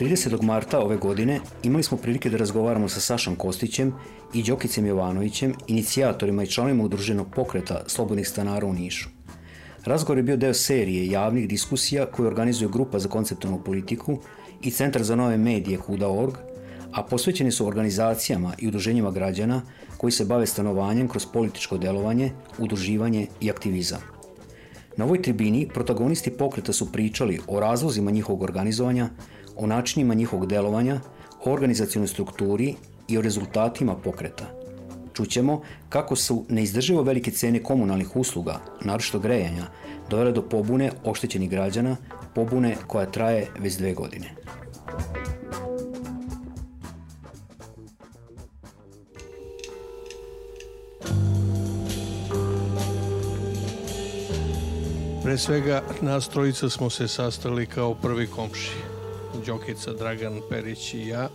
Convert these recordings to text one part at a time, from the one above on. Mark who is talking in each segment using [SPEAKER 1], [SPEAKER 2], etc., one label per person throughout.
[SPEAKER 1] 30. marta ove godine imali smo prilike da razgovaramo sa Sašom Kostićem i Đokicem Jovanovićem, inicijatorima i članovima udruženog pokreta Slobodnih stanara u Nišu. Razgovor je bio deo serije javnih diskusija koje organizuje Grupa za konceptualnu politiku i Centar za nove medije Kuda.org, a posvećeni su organizacijama i udruženjima građana koji se bave stanovanjem kroz političko delovanje, udruživanje i aktivizam. Na ovoj tribini protagonisti pokreta su pričali o razlozima njihovog organizovanja, o načinima njihovog delovanja, o organizacijalnoj strukturi i o rezultatima pokreta. Čućemo kako su neizdrživo velike cene komunalnih usluga, naročito grejanja, dovele do pobune oštećenih građana, pobune koja traje već dve godine.
[SPEAKER 2] Pre svega, nas trojica smo se sastali kao prvi komši. Đokica, Dragan Perić i ja.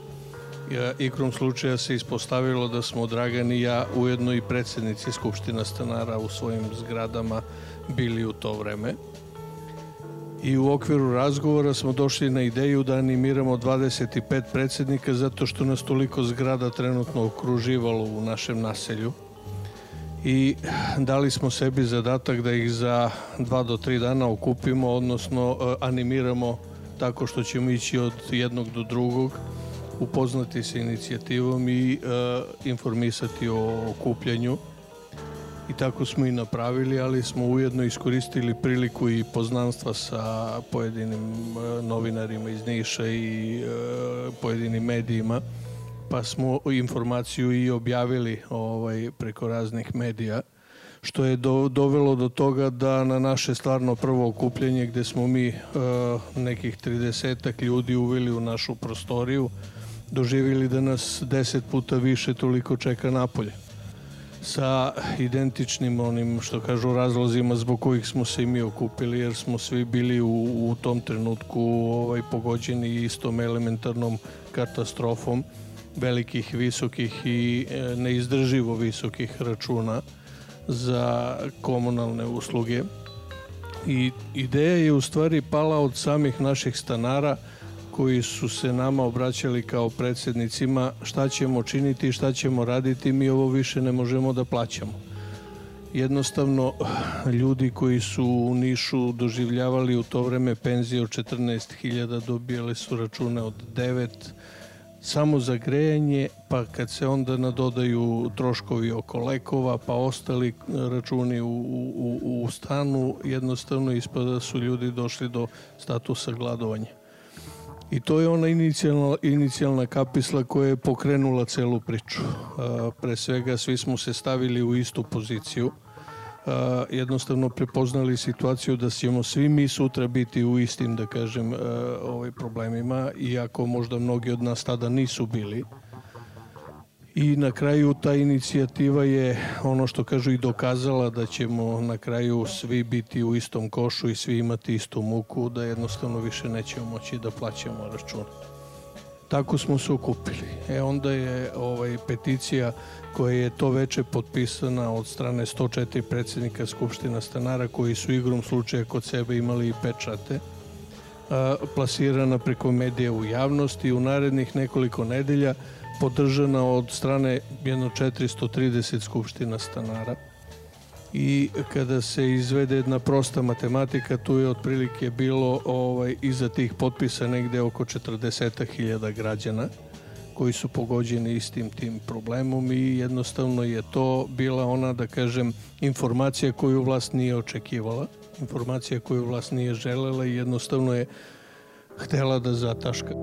[SPEAKER 2] Ikrom slučaja se ispostavilo da smo Dragan i ja ujedno i predsednici Skupština stanara u svojim zgradama bili u to vreme. I u okviru razgovora smo došli na ideju da animiramo 25 predsednika zato što nas toliko zgrada trenutno okruživalo u našem naselju i dali smo sebi zadatak da ih za dva do tri dana okupimo, odnosno e, animiramo tako što ćemo ići od jednog do drugog, upoznati se inicijativom i e, informisati o okupljanju. I tako smo i napravili, ali smo ujedno iskoristili priliku i poznanstva sa pojedinim e, novinarima iz Niša i e, pojedinim medijima pa smo informaciju i objavili ovaj, preko raznih medija što je do, dovelo do toga da na naše stvarno prvo okupljanje gde smo mi uh, nekih 30 ljudi uveli u našu prostoriju doživjeli da nas 10 puta više toliko čeka napolje. Sa identičnim onim što kažu razlozima zbog kojih smo se i mi okupili jer smo svi bili u, u tom trenutku ovaj pogođeni istom elementarnom katastrofom velikih, visokih i e, neizdrživo visokih računa za komunalne usluge. I ideja je u stvari pala od samih naših stanara koji su se nama obraćali kao predsednicima šta ćemo činiti, šta ćemo raditi, mi ovo više ne možemo da plaćamo. Jednostavno, ljudi koji su u Nišu doživljavali u to vreme penzije od 14.000 dobijali su račune od 9 samo za grejanje, pa kad se onda nadodaju troškovi oko lekova, pa ostali računi u, u, u stanu, jednostavno ispada da su ljudi došli do statusa gladovanja. I to je ona inicijalna, inicijalna kapisla koja je pokrenula celu priču. Pre svega svi smo se stavili u istu poziciju – jednostavno prepoznali situaciju da ćemo svi mi sutra biti u istim, da kažem, ovaj problemima, iako možda mnogi od nas tada nisu bili. I na kraju ta inicijativa je ono što kažu i dokazala da ćemo na kraju svi biti u istom košu i svi imati istu muku, da jednostavno više nećemo moći da plaćamo račun. Tako smo se okupili. E onda je ovaj peticija koja je to veče potpisana od strane 104 predsednika Skupština stanara koji su igrom slučaja kod sebe imali i pečate plasirana preko medija u javnosti u narednih nekoliko nedelja podržana od strane jedno 430 skupština stanara i kada se izvede jedna prosta matematika tu je otprilike bilo ovaj, iza tih potpisa negde oko 40.000 građana koji su pogođeni istim tim problemom i jednostavno je to bila ona, da kažem, informacija koju vlast nije očekivala, informacija koju vlast nije želela i jednostavno je htela da zataška.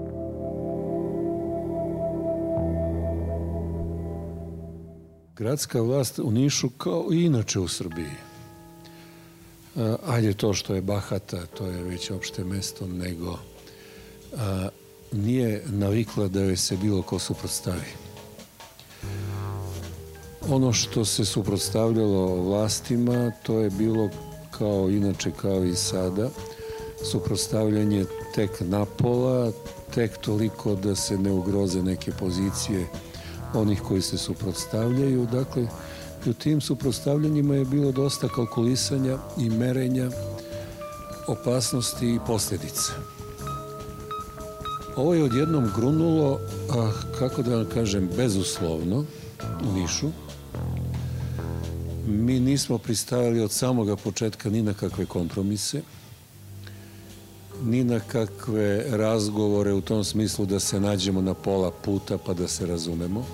[SPEAKER 3] Gradska vlast u Nišu kao i inače u Srbiji. Ajde to što je bahata, to je već opšte mesto, nego a, nije navikla da joj se bilo ko suprotstavi. Ono što se suprotstavljalo vlastima, to je bilo kao inače kao i sada, suprotstavljanje tek napola, tek toliko da se ne ugroze neke pozicije onih koji se suprotstavljaju. Dakle, u tim suprotstavljanjima je bilo dosta kalkulisanja i merenja opasnosti i posljedice. Ovo je odjednom grunulo, a, kako da vam kažem, bezuslovno u Nišu. Mi nismo pristajali od samoga početka ni na kakve kompromise, ni na kakve razgovore u tom smislu da se nađemo na pola puta pa da se razumemo.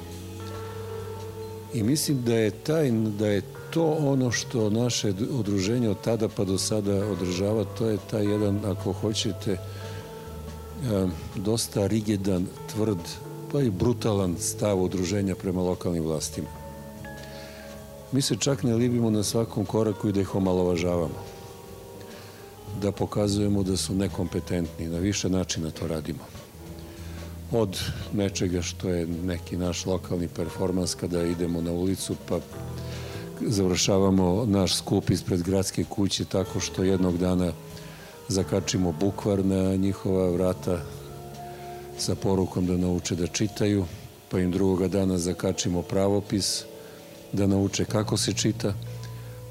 [SPEAKER 3] I mislim da je, taj, da je to ono što naše udruženje od tada pa do sada održava, to je taj jedan, ako hoćete, dosta rigidan, tvrd, pa i brutalan stav udruženja prema lokalnim vlastima. Mi se čak ne libimo na svakom koraku i da ih omalovažavamo. Da pokazujemo da su nekompetentni. Na više načina to radimo. Od nečega što je neki naš lokalni performans kada idemo na ulicu pa završavamo naš skup ispred gradske kuće tako što jednog dana zakačimo bukvar na njihova vrata sa porukom da nauče da čitaju, pa im drugoga dana zakačimo pravopis da nauče kako se čita,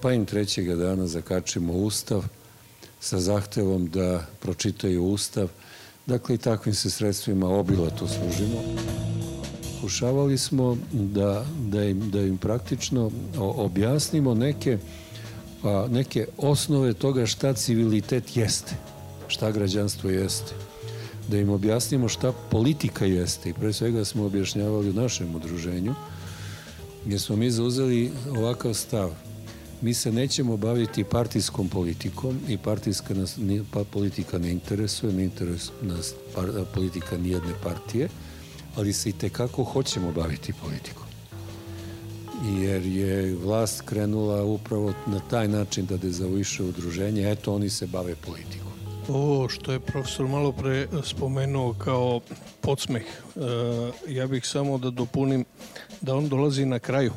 [SPEAKER 3] pa im trećega dana zakačimo ustav sa zahtevom da pročitaju ustav. Dakle, i takvim se sredstvima obilato služimo. Pokušavali smo da, da, im, da im praktično objasnimo neke pa, neke osnove toga šta civilitet jeste, šta građanstvo jeste. Da im objasnimo šta politika jeste i pre svega smo objašnjavali u našem udruženju gdje smo mi zauzeli ovakav stav. Mi se nećemo baviti partijskom politikom i partijska nas, pa politika ne interesuje, ne interesuje nas par, politika nijedne partije, ali se i tekako hoćemo baviti politikom jer je vlast krenula upravo na taj način da dezavuiše udruženje, eto oni se bave politikom.
[SPEAKER 2] Ovo što je profesor malo pre spomenuo kao podsmeh, e, ja bih samo da dopunim da on dolazi na kraju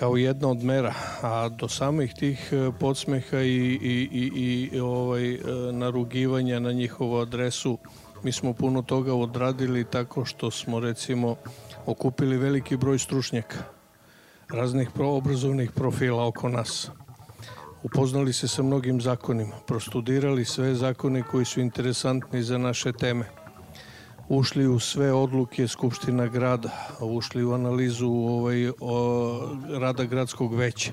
[SPEAKER 2] kao jedna od mera, a do samih tih e, podsmeha i, i, i, i ovaj, e, narugivanja na njihovu adresu mi smo puno toga odradili tako što smo recimo okupili veliki broj stručnjaka raznih obrazovnih profila oko nas. Upoznali se sa mnogim zakonima, prostudirali sve zakone koji su interesantni za naše teme. Ušli u sve odluke Skupština grada, ušli u analizu ovaj, o, rada gradskog veća,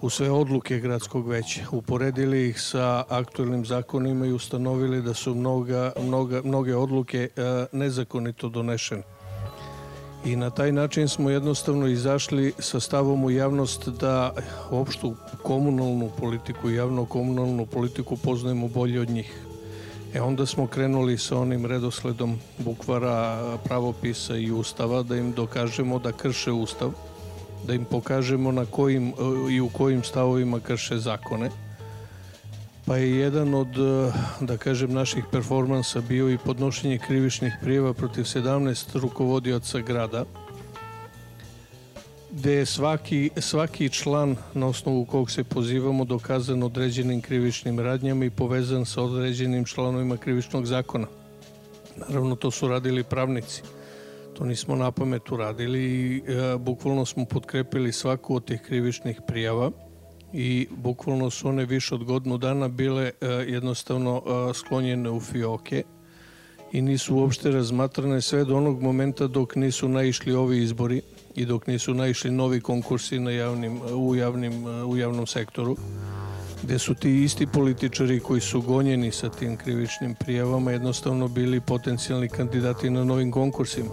[SPEAKER 2] u sve odluke gradskog veća, uporedili ih sa aktualnim zakonima i ustanovili da su mnoga, mnoga, mnoge odluke a, nezakonito donešene i na taj način smo jednostavno izašli sa stavom u javnost da opštu komunalnu politiku, javno-komunalnu politiku poznajemo bolje od njih. E onda smo krenuli sa onim redosledom bukvara, pravopisa i ustava da im dokažemo da krše ustav, da im pokažemo na kojim i u kojim stavovima krše zakone. Pa je jedan od, eh, da kažem, naših performansa bio i podnošenje krivičnih prijeva protiv 17 rukovodioca grada, gde je svaki, svaki član na osnovu kog se pozivamo dokazan određenim krivičnim radnjama i povezan sa određenim članovima krivičnog zakona. Naravno, to su radili pravnici. To nismo na pamet uradili i e, bukvalno smo podkrepili svaku od tih krivičnih prijava i bukvalno su one više od godinu dana bile e, jednostavno e, sklonjene u fioke i nisu uopšte razmatrane sve do onog momenta dok nisu naišli ovi izbori i dok nisu naišli novi konkursi na javnim, u, javnim, u javnom sektoru gde su ti isti političari koji su gonjeni sa tim krivičnim prijavama jednostavno bili potencijalni kandidati na novim konkursima.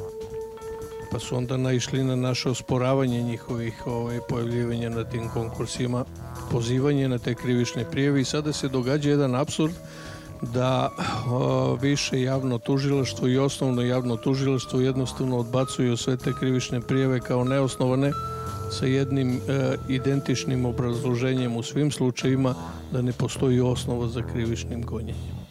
[SPEAKER 2] Pa su onda naišli na naše osporavanje njihovih ovaj, pojavljivanja na tim konkursima, pozivanje na te krivične prijeve i sada se događa jedan absurd da o, više javno tužilaštvo i osnovno javno tužilaštvo jednostavno odbacuju sve te krivične prijeve kao neosnovane sa jednim e, identičnim obrazloženjem u svim slučajima da ne postoji osnova za krivičnim gonjenjem.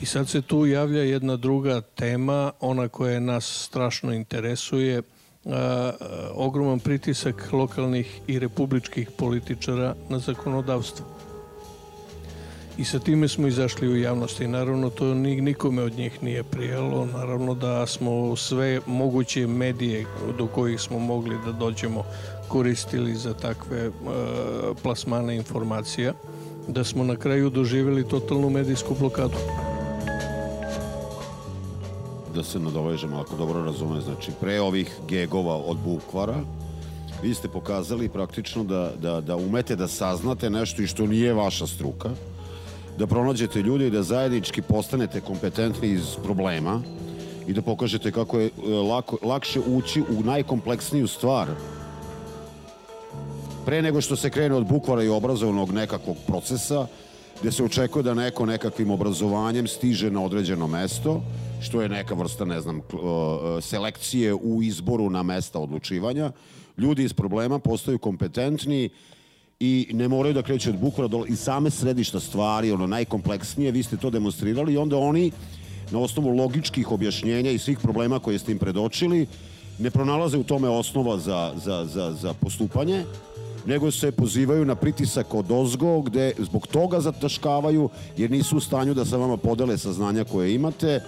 [SPEAKER 2] I sad se tu javlja jedna druga tema, ona koja nas strašno interesuje, a, ogroman pritisak lokalnih i republičkih političara na zakonodavstvo. I sa time smo izašli u javnosti. Naravno, to nikome od njih nije prijelo. Naravno da smo sve moguće medije do kojih smo mogli da dođemo koristili za takve uh, plasmane informacija, da smo na kraju doživjeli totalnu medijsku blokadu
[SPEAKER 4] da se nadovežemo, ako dobro razume, znači pre ovih gegova od bukvara, vi ste pokazali praktično da, da, da umete da saznate nešto i što nije vaša struka, da pronađete ljude i da zajednički postanete kompetentni iz problema i da pokažete kako je e, lako, lakše ući u najkompleksniju stvar pre nego što se krene od bukvara i obrazovnog nekakvog procesa, gde se očekuje da neko nekakvim obrazovanjem stiže na određeno mesto, što je neka vrsta, ne znam, selekcije u izboru na mesta odlučivanja. Ljudi iz problema postaju kompetentni i ne moraju da kreću od bukvara do, i same središta stvari, ono najkompleksnije, vi ste to demonstrirali i onda oni na osnovu logičkih objašnjenja i svih problema koje ste im predočili ne pronalaze u tome osnova za, za, za, za postupanje nego se pozivaju na pritisak od ozgo gde zbog toga zataškavaju jer nisu u stanju da sa vama podele saznanja koje imate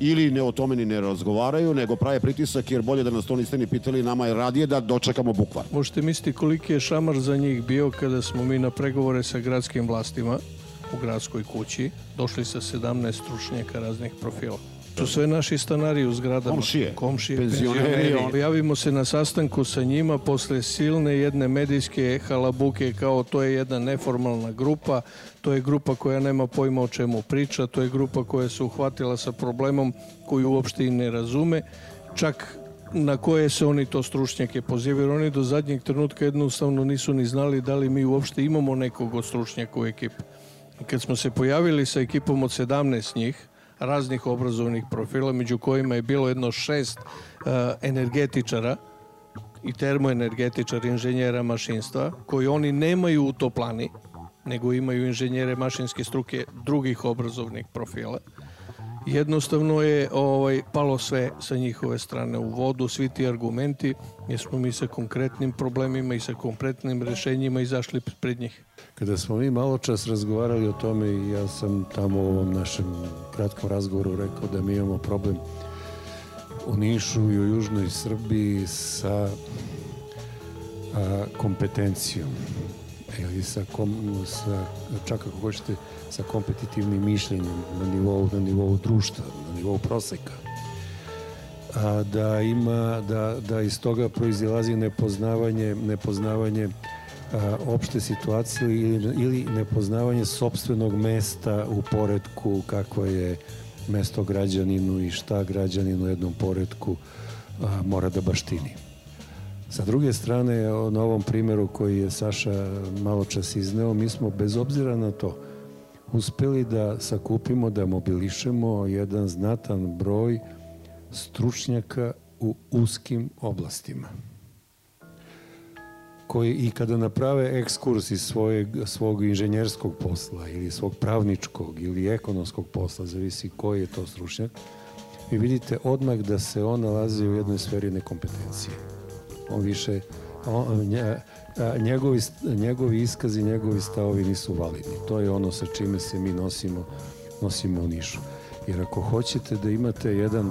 [SPEAKER 4] ili ne o tome ni ne razgovaraju, nego prave pritisak jer bolje da nas to niste ni pitali, nama je radije da dočekamo bukvar.
[SPEAKER 2] Možete misliti koliki je šamar za njih bio kada smo mi na pregovore sa gradskim vlastima u gradskoj kući došli sa 17 stručnjaka raznih profila su sve naši stanari u zgradama.
[SPEAKER 4] Komšije.
[SPEAKER 2] Komšije,
[SPEAKER 4] penzioneri.
[SPEAKER 2] penzioneri. Javimo se na sastanku sa njima posle silne jedne medijske halabuke kao to je jedna neformalna grupa, to je grupa koja nema pojma o čemu priča, to je grupa koja se uhvatila sa problemom koju uopšte i ne razume, čak na koje se oni to stručnjake pozivaju. Oni do zadnjeg trenutka jednostavno nisu ni znali da li mi uopšte imamo nekog od stručnjaka u ekipu. I kad smo se pojavili sa ekipom od 17 njih, raznih obrazovnih profila, među kojima je bilo jedno šest uh, energetičara i termoenergetičara, inženjera mašinstva, koji oni nemaju u toplani, nego imaju inženjere mašinske struke drugih obrazovnih profila. Jednostavno je ovaj palo sve sa njihove strane u vodu, svi ti argumenti, jer smo mi sa konkretnim problemima i sa konkretnim rešenjima izašli pred njih.
[SPEAKER 3] Kada smo mi malo čas razgovarali o tome i ja sam tamo u ovom našem kratkom razgovoru rekao da mi imamo problem u Nišu i u Južnoj Srbiji sa a, kompetencijom ili sa, kom, sa, čak ako hoćete, sa kompetitivnim mišljenjem na nivou, na nivou društva, na nivou proseka. A, da ima, da, da iz toga proizilazi nepoznavanje, nepoznavanje a, opšte situacije ili, ili nepoznavanje sobstvenog mesta u poredku kako je mesto građaninu i šta građanin u jednom poredku a, mora da baštini. Sa druge strane, na ovom primjeru koji je Saša malo čas izneo, mi smo bez obzira na to uspeli da sakupimo, da mobilišemo jedan znatan broj stručnjaka u uskim oblastima koji i kada naprave ekskurs iz svojeg, svog inženjerskog posla ili svog pravničkog ili ekonomskog posla, zavisi koji je to stručnjak, vi vidite odmah da se on nalazi u jednoj sferi nekompetencije. On više, on, njegovi, njegovi iskazi, njegovi stavovi nisu validni. To je ono sa čime se mi nosimo, nosimo u Nišu. Jer ako hoćete da imate jedan,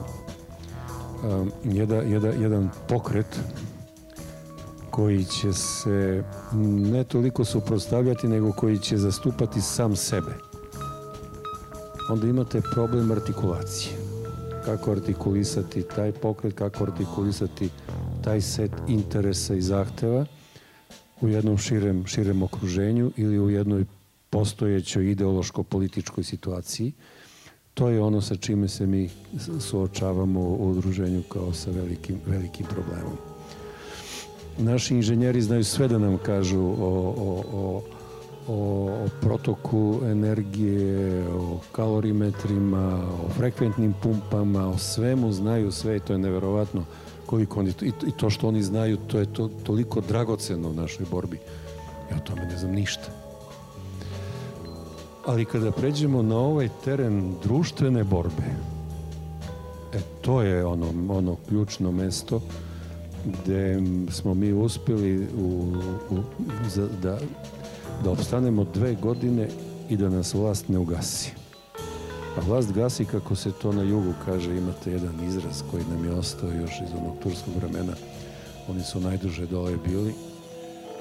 [SPEAKER 3] um, jedan, jedan, pokret koji će se ne toliko suprostavljati, nego koji će zastupati sam sebe. Onda imate problem artikulacije. Kako artikulisati taj pokret, kako artikulisati taj set interesa i zahteva u jednom širem, širem okruženju ili u jednoj postojećoj ideološko-političkoj situaciji. To je ono sa čime se mi suočavamo u udruženju kao sa velikim, velikim problemom naši inženjeri znaju sve da nam kažu o, o, o, o protoku energije, o kalorimetrima, o frekventnim pumpama, o svemu znaju sve i to je neverovatno koliko oni, i, to što oni znaju, to je to, toliko dragoceno u našoj borbi. Ja o tome ne znam ništa. Ali kada pređemo na ovaj teren društvene borbe, e, to je ono, ono ključno mesto gde smo mi uspeli u, u, za, da, da obstanemo dve godine i da nas vlast ne ugasi. A vlast gasi, kako se to na jugu kaže, imate jedan izraz koji nam je ostao još iz onog turskog vremena. Oni su najduže dole bili,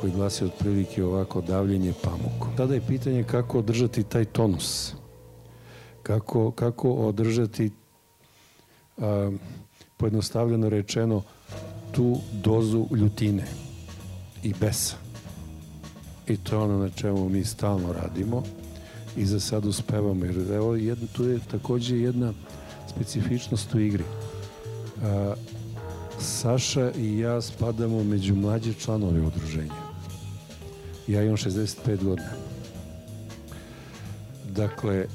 [SPEAKER 3] koji glasi otprilike ovako davljenje pamukom. Tada je pitanje kako održati taj tonus. Kako, kako održati a, pojednostavljeno rečeno tu dozu ljutine i besa. I to je ono na čemu mi stalno radimo i za sad uspevamo. Jer evo, jedna, tu je takođe jedna specifičnost u igri. A, Saša i ja spadamo među mlađe članove udruženja. Ja imam 65 godina. Dakle,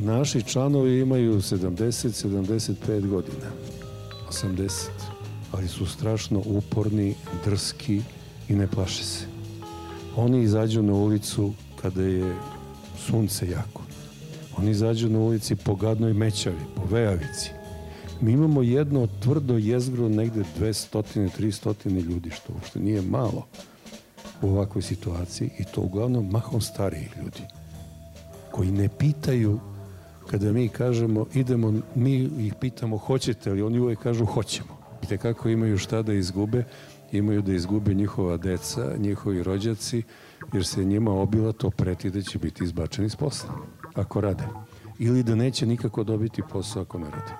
[SPEAKER 3] naši članovi imaju 70, 75 godina. 80. Ali su strašno uporni, drski i ne plaše se. Oni izađu na ulicu kada je sunce jako. Oni izađu na ulici po gadnoj mećavi, po vejavici. Mi imamo jedno tvrdo jezgro negde 200, 300 ljudi, što uopšte nije malo u ovakvoj situaciji i to uglavnom mahom starijih ljudi koji ne pitaju kada mi kažemo idemo, mi ih pitamo hoćete li, oni uvek kažu hoćemo. I kako imaju šta da izgube, imaju da izgube njihova deca, njihovi rođaci, jer se njima obila to preti da će biti izbačeni iz posla, ako rade. Ili da neće nikako dobiti posao ako ne rade.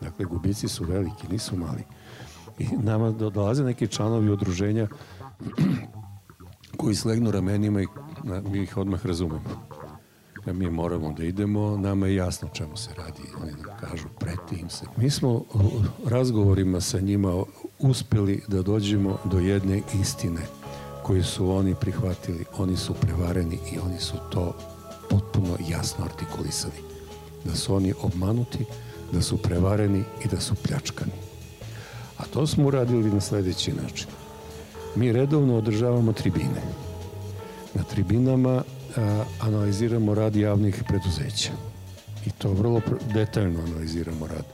[SPEAKER 3] Dakle, gubici su veliki, nisu mali. I nama dolaze neki članovi udruženja koji slegnu ramenima i mi ih odmah razumemo. Da mi moramo da idemo, nama je jasno čemu se radi. Oni nam kažu, preti im se. Mi smo razgovorima sa njima uspeli da dođemo do jedne istine koju su oni prihvatili. Oni su prevareni i oni su to potpuno jasno artikulisali. Da su oni obmanuti, da su prevareni i da su pljačkani. A to smo uradili na sledeći način mi redovno održavamo tribine. Na tribinama a, analiziramo rad javnih preduzeća. I to vrlo detaljno analiziramo rad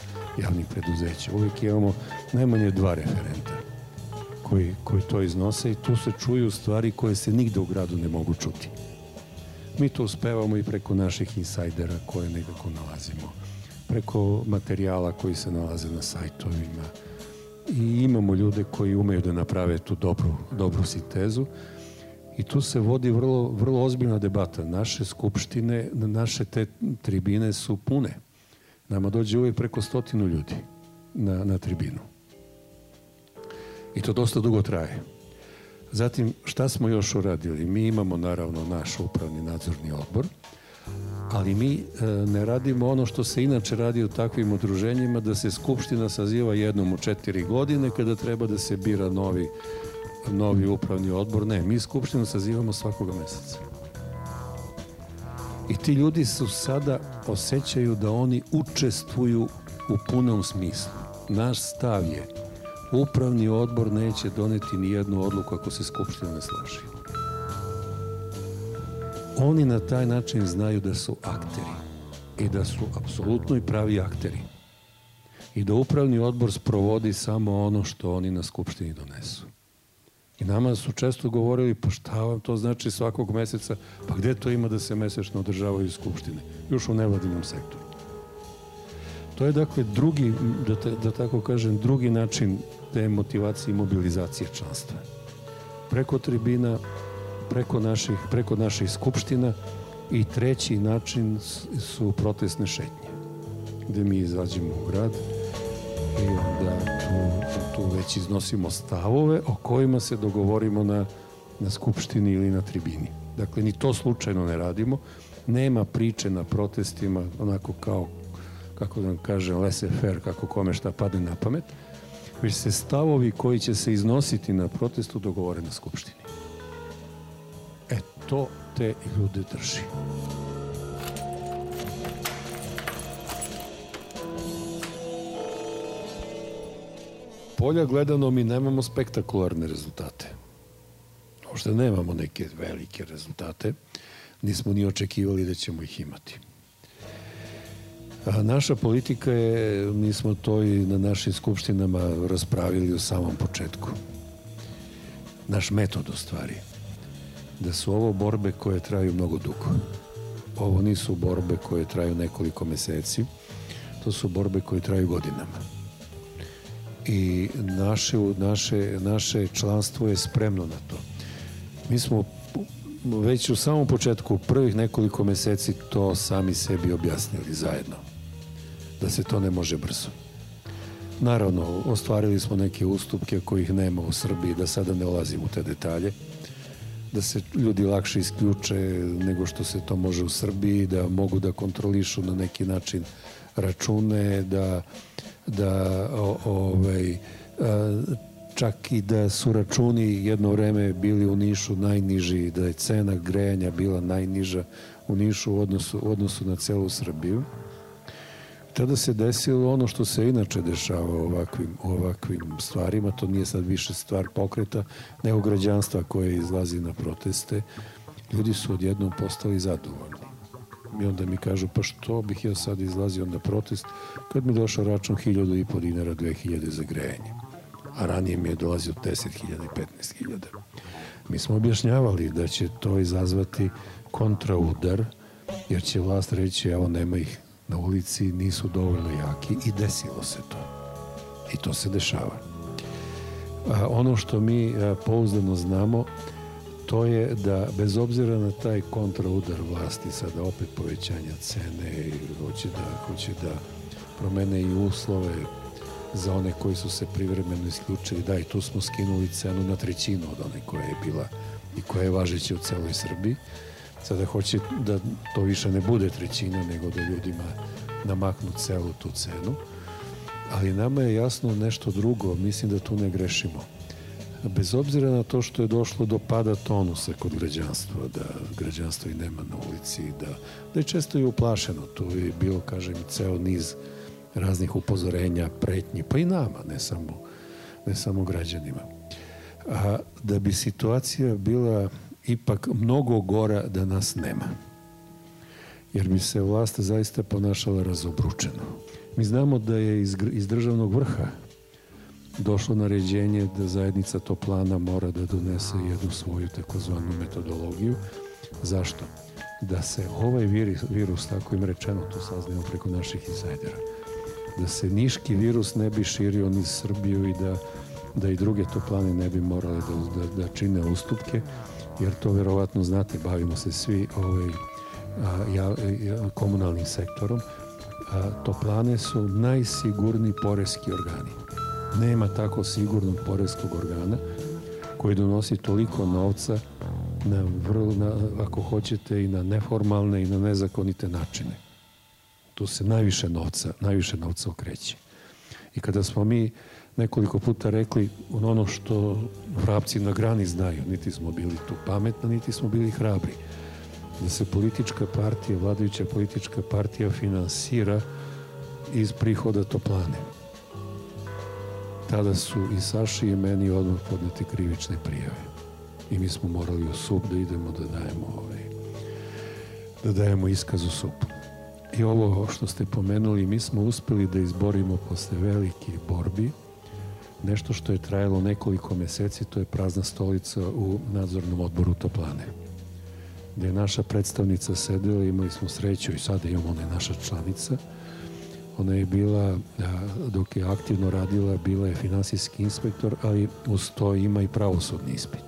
[SPEAKER 3] javnih preduzeća. Uvijek imamo najmanje dva referenta koji, koji to iznose i tu se čuju stvari koje se nigde u gradu ne mogu čuti. Mi to uspevamo i preko naših insajdera koje nekako nalazimo, preko materijala koji se nalaze na sajtovima, i imamo ljude koji umeju da naprave tu dobru, dobru sintezu i tu se vodi vrlo, vrlo ozbiljna debata. Naše skupštine, naše te tribine su pune. Nama dođe uvijek preko stotinu ljudi na, na tribinu. I to dosta dugo traje. Zatim, šta smo još uradili? Mi imamo naravno naš upravni nadzorni odbor, ali mi e, ne radimo ono što se inače radi u takvim udruženjima, da se skupština saziva jednom u četiri godine kada treba da se bira novi, novi upravni odbor. Ne, mi skupštinu sazivamo svakoga meseca. I ti ljudi su sada osjećaju da oni učestvuju u punom smislu. Naš stav je upravni odbor neće doneti ni jednu odluku ako se skupština ne slaži oni na taj način znaju da su akteri i da su apsolutno i pravi akteri i da upravni odbor sprovodi samo ono što oni na skupštini donesu. I nama su često govorili, pa šta vam to znači svakog meseca, pa gde to ima da se mesečno održavaju skupštine, još u nevladinom sektoru. To je dakle drugi, da, te, da tako kažem, drugi način te motivacije i mobilizacije članstva. Preko tribina preko naših, preko naših skupština i treći način su protestne šetnje gde mi izađemo u grad i onda tu, tu već iznosimo stavove o kojima se dogovorimo na, na skupštini ili na tribini. Dakle, ni to slučajno ne radimo. Nema priče na protestima, onako kao, kako da vam kažem, laissez-faire, kako kome šta padne na pamet, već se stavovi koji će se iznositi na protestu dogovore na skupštini to te ljude drži. Polja gledano mi nemamo spektakularne rezultate. Možda nemamo neke velike rezultate, nismo ni očekivali da ćemo ih imati. A naša politika je, mi smo to i na našim skupštinama raspravili u samom početku. Naš metod u stvari. Da su ovo borbe koje traju mnogo dugo. Ovo nisu borbe koje traju nekoliko meseci, to su borbe koje traju godinama. I naše, naše, naše članstvo je spremno na to. Mi smo već u samom početku, prvih nekoliko meseci, to sami sebi objasnili zajedno. Da se to ne može brzo. Naravno, ostvarili smo neke ustupke kojih nema u Srbiji, da sada ne ulazim u te detalje da se ljudi lakše isključe nego što se to može u Srbiji, da mogu da kontrolišu na neki način račune, da, da o, ovaj, a, čak i da su računi jedno vreme bili u Nišu najniži, da je cena grejanja bila najniža u Nišu u odnosu, u odnosu na celu Srbiju. Tada se desilo ono što se inače dešava u ovakvim, u ovakvim stvarima, to nije sad više stvar pokreta, nego građanstva koje izlazi na proteste. Ljudi su odjednom postali zadovoljni. I onda mi kažu, pa što bih ja sad izlazio na protest kad mi došao račun 1000 i po dinara, 2000 za grejanje. A ranije mi je dolazio 10.000 i 15.000. Mi smo objašnjavali da će to izazvati kontraudar, jer će vlast reći, evo nema ih na ulici, nisu dovoljno jaki i desilo se to. I to se dešava. A ono što mi a, pouzdano znamo, to je da bez obzira na taj kontraudar vlasti, sada opet povećanja cene, hoće da, hoće da promene i uslove za one koji su se privremeno isključili, da i tu smo skinuli cenu na trećinu od one koja je bila i koja je važeća u celoj Srbiji. Sada hoće da to više ne bude trećina, nego da ljudima namaknu celu tu cenu. Ali nama je jasno nešto drugo, mislim da tu ne grešimo. Bez obzira na to što je došlo do pada tonusa kod građanstva, da građanstvo i nema na ulici, da, da je često i uplašeno, tu je bilo, kažem, ceo niz raznih upozorenja, pretnji, pa i nama, ne samo, ne samo građanima. A da bi situacija bila ipak mnogo gora da nas nema. Jer bi se vlast zaista ponašala razobručeno. Mi znamo da je iz, iz državnog vrha došlo naređenje da zajednica Toplana mora da donese jednu svoju takozvanu metodologiju. Zašto? Da se ovaj virus, virus tako im rečeno, to saznamo preko naših insajdera, da se niški virus ne bi širio ni Srbiju i da, da i druge toplane ne bi morale da, da, da čine ustupke, jer to verovatno znate, bavimo se svi ovaj, a, ja, ja, komunalnim sektorom, a, toplane su najsigurniji poreski organi. Nema tako sigurnog poreskog organa koji donosi toliko novca na, vrlo, na, ako hoćete, i na neformalne i na nezakonite načine. Tu se najviše novca, najviše novca okreće. I kada smo mi nekoliko puta rekli ono što vrapci na grani znaju, niti smo bili tu pametni, niti smo bili hrabri, da se politička partija, vladajuća politička partija finansira iz prihoda toplane. Tada su i Saši i meni odmah podneti krivične prijave. I mi smo morali u sup da idemo da dajemo ovaj, da dajemo iskaz u supu. I ovo što ste pomenuli, mi smo uspeli da izborimo posle velikih borbi nešto što je trajalo nekoliko meseci, to je prazna stolica u nadzornom odboru Toplane gde je naša predstavnica sedela, imali smo sreću i sada imamo, ona je naša članica. Ona je bila, dok je aktivno radila, bila je finansijski inspektor, ali uz to ima i pravosudni ispit.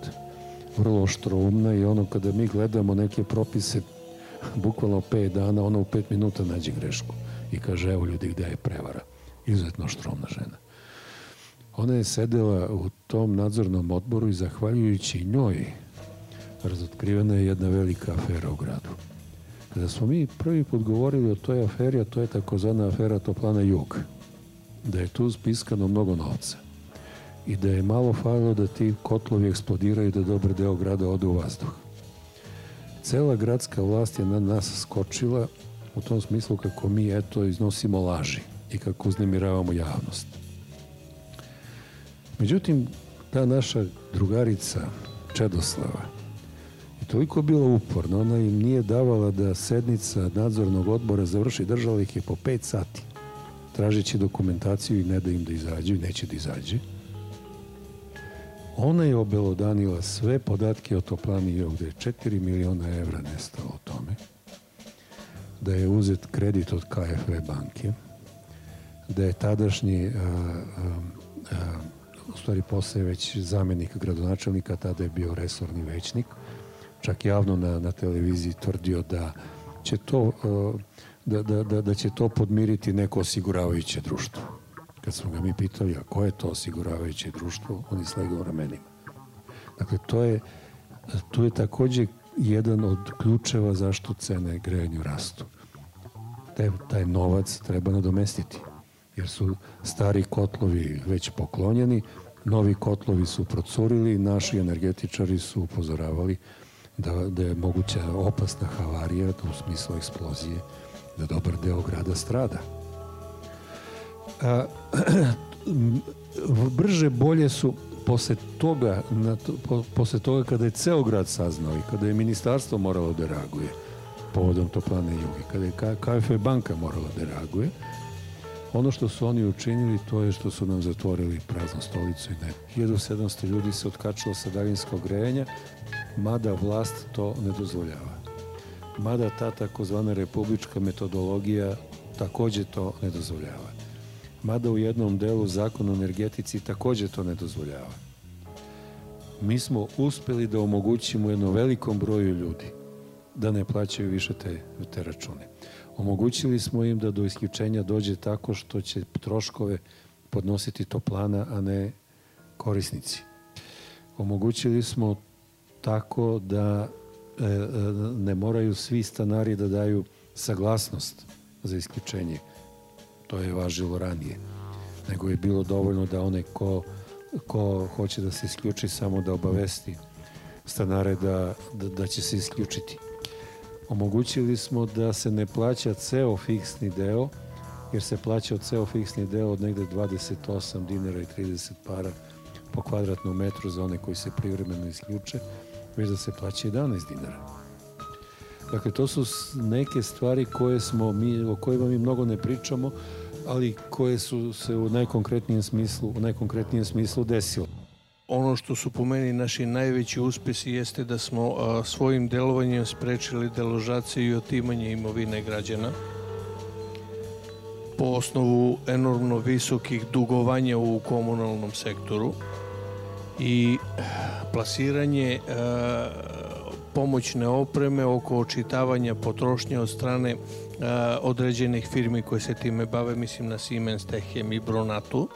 [SPEAKER 3] Vrlo oštroumna i ono kada mi gledamo neke propise, bukvalno 5 dana, ona u 5 minuta nađe grešku i kaže, evo ljudi, gde je prevara. Izuzetno oštromna žena. Ona je sedela u tom nadzornom odboru i zahvaljujući njoj razotkrivena je jedna velika afera u gradu. Kada smo mi prvi put govorili o toj aferi, a to je takozvana afera Toplana Jug, da je tu spiskano mnogo novca i da je malo falilo da ti kotlovi eksplodiraju da dobar deo grada ode u vazduh. Cela gradska vlast je na nas skočila u tom smislu kako mi eto iznosimo laži i kako uznemiravamo javnost. Međutim, ta naša drugarica Čedoslava toliko bila uporna, ona im nije davala da sednica nadzornog odbora završi, držala ih je po pet sati, tražeći dokumentaciju i ne da im da izađu i neće da izađe. Ona je obelodanila sve podatke o toplani i je 4 miliona evra nestalo o tome, da je uzet kredit od KFV banke, da je tadašnji a, a, a, u stvari posle već zamenik gradonačelnika, tada je bio resorni većnik, čak javno na, na televiziji tvrdio da će to da, da, da, da će to podmiriti neko osiguravajuće društvo. Kad smo ga mi pitali, a ko je to osiguravajuće društvo, on je slegao ramenima. Dakle, to je, to je takođe jedan od ključeva zašto cene grejanju rastu. Taj, taj novac treba nadomestiti, jer su stari kotlovi već poklonjeni, novi kotlovi su procurili, naši energetičari su upozoravali da, da je moguća opasna havarija u smislu eksplozije, da dobar deo grada strada. A, brže bolje su posle toga, na to, po, posle toga kada je ceo grad saznao i kada je ministarstvo moralo da reaguje povodom toplane juge, kada je KFV banka morala da reaguje, ono što su oni učinili to je što su nam zatvorili praznu stolicu i ne. 1700 ljudi se otkačilo sa daljinskog grejanja, mada vlast to ne dozvoljava. Mada ta takozvana republička metodologija takođe to ne dozvoljava. Mada u jednom delu zakon o energetici takođe to ne dozvoljava. Mi smo uspeli da omogućimo jednom velikom broju ljudi da ne plaćaju više te, te račune. Omogućili smo im da do isključenja dođe tako što će troškove podnositi toplana, a ne korisnici. Omogućili smo tako da e, e, ne moraju svi stanari da daju saglasnost za isključenje. To je važilo ranije. Nego je bilo dovoljno da onaj ko, ko hoće da se isključi samo da obavesti stanare da, da, da će se isključiti. Omogućili smo da se ne plaća ceo fiksni deo, jer se plaća od ceo fiksni deo od negde 28 dinara i 30 para po kvadratnom metru za one koji se privremeno isključe, već da se plaća 11 dinara. Dakle, to su neke stvari koje smo mi, o kojima mi mnogo ne pričamo, ali koje su se u najkonkretnijem smislu, u najkonkretnijem smislu desile.
[SPEAKER 2] Ono što su po meni naši najveći uspesi jeste da smo a, svojim delovanjem sprečili deložacije i otimanje imovine građana po osnovu enormno visokih dugovanja u komunalnom sektoru i plasiranje a, pomoćne opreme oko očitavanja potrošnje od strane a, određenih firmi koje se time bave, mislim na Siemens, Techem i Bronatu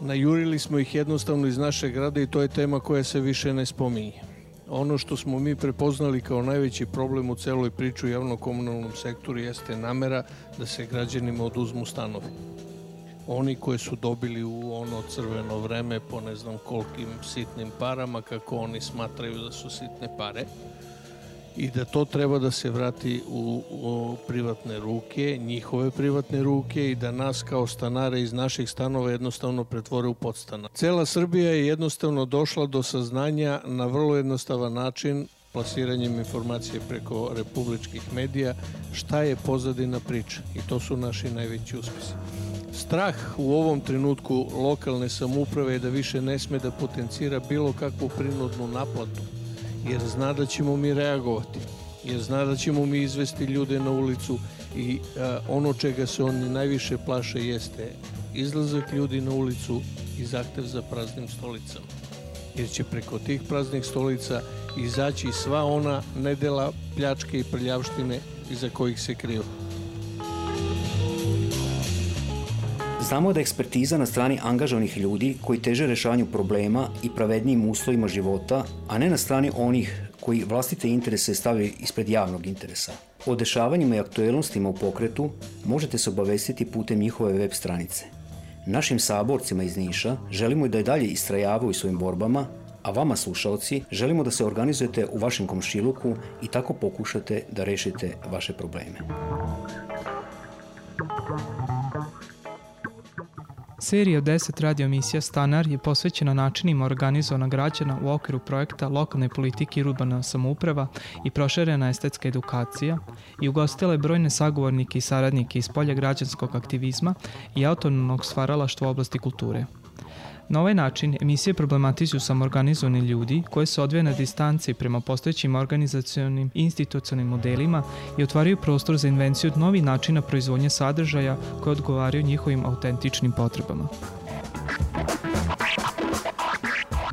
[SPEAKER 2] najurili smo ih jednostavno iz našeg grada i to je tema koja se više ne spominje. Ono što smo mi prepoznali kao najveći problem u celoj priči u javno-komunalnom sektoru jeste namera da se građanima oduzmu stanovi. Oni koje su dobili u ono crveno vreme po ne znam kolkim sitnim parama, kako oni smatraju da su sitne pare, i da to treba da se vrati u, u privatne ruke, njihove privatne ruke i da nas kao stanare iz naših stanova jednostavno pretvore u podstana. Cela Srbija je jednostavno došla do saznanja na vrlo jednostavan način plasiranjem informacije preko republičkih medija šta je pozadina priča i to su naši najveći uspesi. Strah u ovom trenutku lokalne samuprave je da više ne sme da potencira bilo kakvu prinudnu naplatu jer zna da ćemo mi reagovati, jer zna da ćemo mi izvesti ljude na ulicu i a, ono čega se oni najviše plaše jeste izlazak ljudi na ulicu i zahtev za praznim stolicama. Jer će preko tih praznih stolica izaći sva ona nedela pljačke i prljavštine iza kojih se kriju.
[SPEAKER 1] Znamo da ekspertiza na strani angažovanih ljudi koji teže rešavanju problema i pravednijim uslovima života, a ne na strani onih koji vlastite interese stavljaju ispred javnog interesa. O dešavanjima i aktuelnostima u pokretu možete se obavestiti putem njihove web stranice. Našim saborcima iz Niša želimo da je dalje istrajavaju svojim borbama, a vama slušalci želimo da se organizujete u vašem komšiluku i tako pokušate da rešite vaše probleme.
[SPEAKER 5] Serija 10 radioemisija Stanar je posvećena načinima organizovana građana u okviru projekta lokalne politike i urbana samouprava i proširena estetska edukacija i ugostila je brojne sagovornike i saradnike iz polja građanskog aktivizma i autonomnog stvaralaštva u oblasti kulture. Na ovaj način emisije problematizuju samorganizovani ljudi koje se odvije na distanci prema postojećim organizacionim i institucionalnim modelima i otvaraju prostor za invenciju novih načina proizvodnje sadržaja koje odgovaraju njihovim autentičnim potrebama.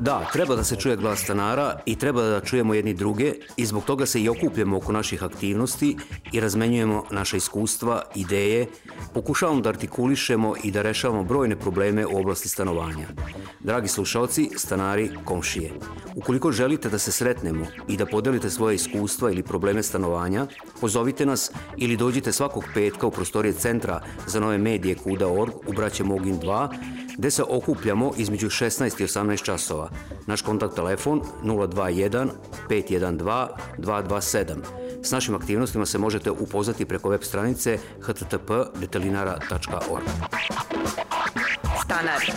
[SPEAKER 1] Da, treba da se čuje glas stanara i treba da čujemo jedni druge i zbog toga se i okupljamo oko naših aktivnosti i razmenjujemo naše iskustva, ideje, pokušavamo da artikulišemo i da rešavamo brojne probleme u oblasti stanovanja. Dragi slušalci, stanari, komšije, ukoliko želite da se sretnemo i da podelite svoje iskustva ili probleme stanovanja, pozovite nas ili dođite svakog petka u prostorije Centra za nove medije Kuda.org u Braće Mogin 2, gde se okupljamo između 16 i 18 časova. Naš kontakt telefon 021 512 227. S našim aktivnostima se možete upoznati preko web stranice http detelinara.org.
[SPEAKER 6] Stanar.